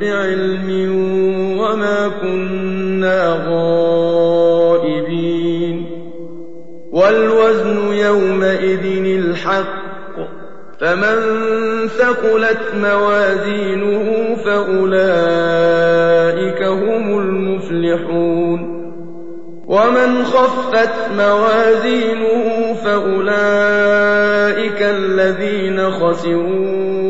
بعلم وما كنا غائبين. والوزن يومئذ الحق فمن ثقلت موازينه فأولئك هم المفلحون. ومن خفت موازينه فأولئك الذين خسروا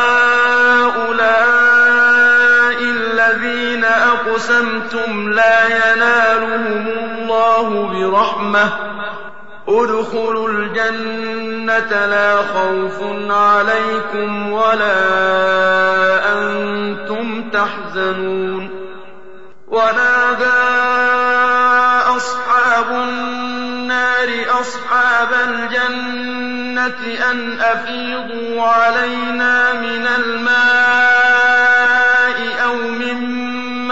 أَقْسَمْتُمْ لَا يَنَالُهُمُ اللَّهُ بِرَحْمَةٍ ۚ. ادْخُلُوا الْجَنَّةَ لَا خَوْفٌ عَلَيْكُمْ وَلَا أَنتُمْ تَحْزَنُونَ. وَنَادَىٰ أَصْحَابُ النَّارِ أَصْحَابَ الْجَنَّةِ أَنْ أَفِيضُوا عَلَيْنَا مِنَ الْمَاءِ أَوْ مِمَّا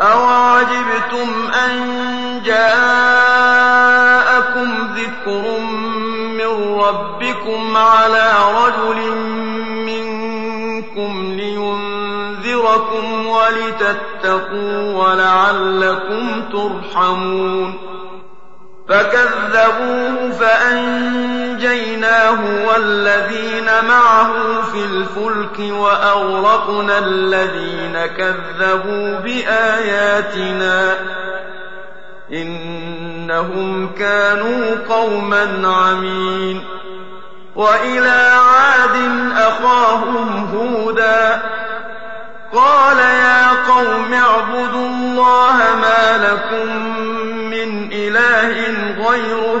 أوعجبتم أن جاءكم ذكر من ربكم على رجل منكم لينذركم ولتتقوا ولعلكم ترحمون فكذبوه فأنجيناه والذين معه في الفلك وأغرقنا الذين كذبوا بآياتنا إنهم كانوا قوما عمين وإلى عاد أخاهم هودا قال يا قوم اعبدوا الله ما لكم من إله غيره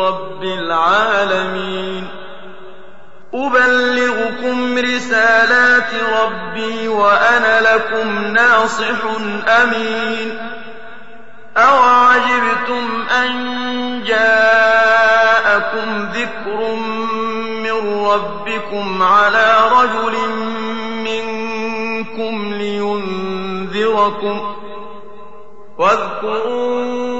رب العالمين. أبلغكم رسالات ربي وأنا لكم ناصح أمين. أوعجبتم أن جاءكم ذكر من ربكم على رجل منكم لينذركم. واذكروا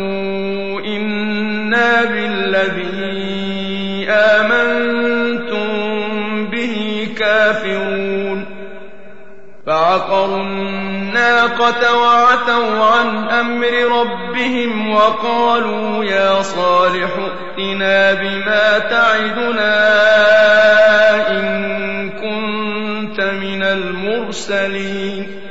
بِالَّذِي آمَنتُم بِهِ كَافِرُونَ. فَعَقَرُوا النَّاقَةَ وَعَتَوْا عَنْ أَمْرِ رَبِّهِمْ وَقَالُوا يَا صَالِحُ ائْتِنَا بِمَا تَعِدُنَا إِن كُنتَ مِنَ الْمُرْسَلِينَ.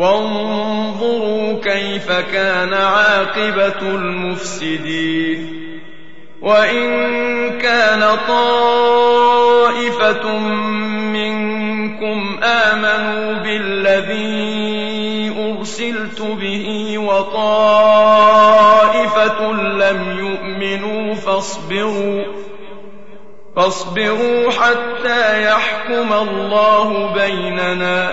وانظروا كيف كان عاقبة المفسدين. وإن كان طائفة منكم آمنوا بالذي أرسلت به وطائفة لم يؤمنوا فاصبروا فاصبروا حتى يحكم الله بيننا.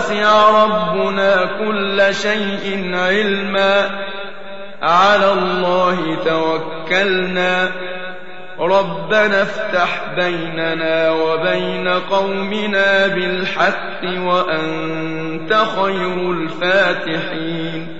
وسع ربنا كل شيء علما. على الله توكلنا. ربنا افتح بيننا وبين قومنا بالحق وأنت خير الفاتحين.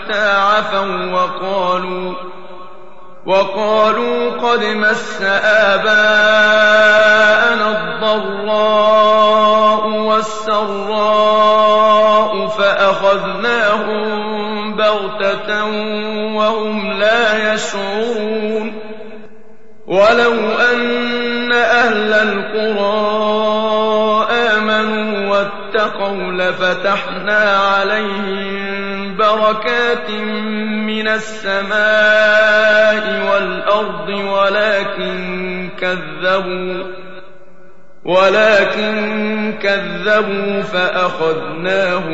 عفوا وقالوا وقالوا قد مس آباءنا الضراء والسراء فأخذناهم بغتة وهم لا يشعرون ولو أن أهل القرى واتقوا لفتحنا عليهم بركات من السماء والأرض ولكن كذبوا ولكن كذبوا فأخذناهم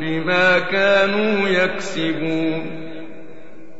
بما كانوا يكسبون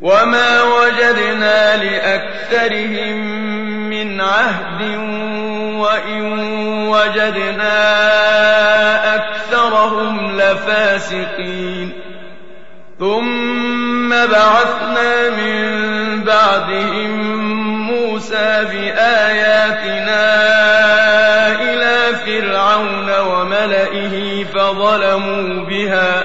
وما وجدنا لأكثرهم من عهد وإن وجدنا أكثرهم لفاسقين ثم بعثنا من بعدهم موسى بآياتنا إلى فرعون وملئه فظلموا بها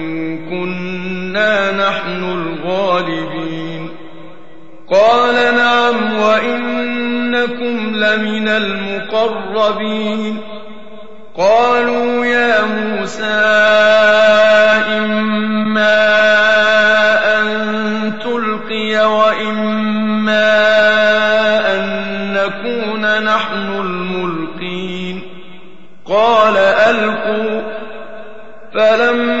كنا نحن الغالبين. قال نعم وإنكم لمن المقربين. قالوا يا موسى إما أن تلقي وإما أن نكون نحن الملقين. قال ألقوا. فلما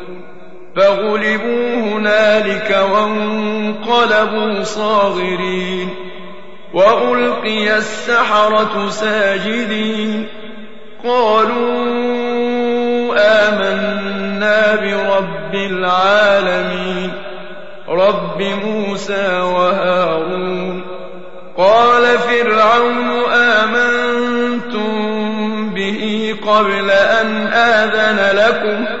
فغلبوا هنالك وانقلبوا صاغرين وألقي السحرة ساجدين قالوا آمنا برب العالمين رب موسى وهارون قال فرعون آمنتم به قبل أن آذن لكم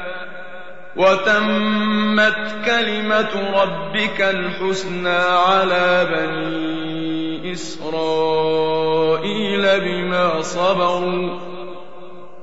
وتمت كلمة ربك الحسنى على بني إسرائيل بما صبروا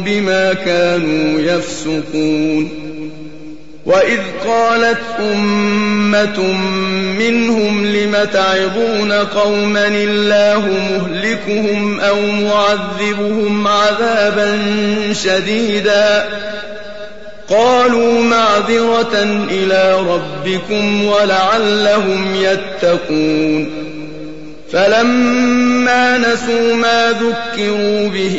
بما كانوا يفسقون. وإذ قالت أمة منهم لم تعظون قوما الله مهلكهم أو معذبهم عذابا شديدا؟ قالوا معذرة إلى ربكم ولعلهم يتقون. فلما نسوا ما ذكروا به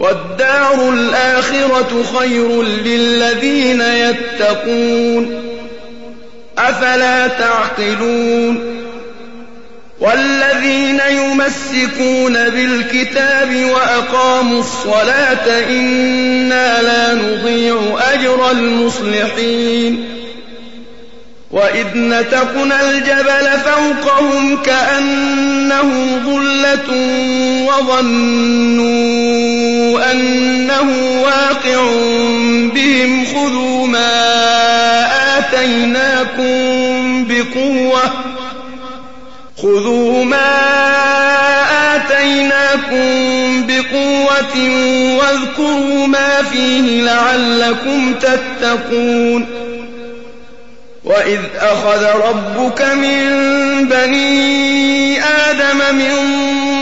والدار الآخرة خير للذين يتقون. أفلا تعقلون؟ والذين يمسكون بالكتاب وأقاموا الصلاة إنا لا نضيع أجر المصلحين. وإذ نتقنا الجبل فوقهم كأنه ظلة وظنوا أنه واقع بهم خذوا ما آتيناكم بقوة خذوا ما آتيناكم بقوة واذكروا ما فيه لعلكم تتقون وإذ أخذ ربك من بني آدم من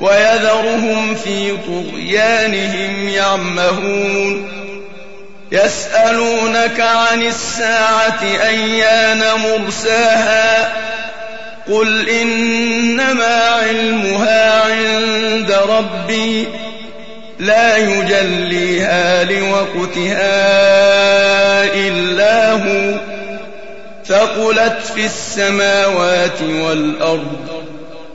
ويذرهم في طغيانهم يعمهون. يسألونك عن الساعة أيان مرساها؟ قل إنما علمها عند ربي لا يجليها لوقتها إلا هو. ثقلت في السماوات والأرض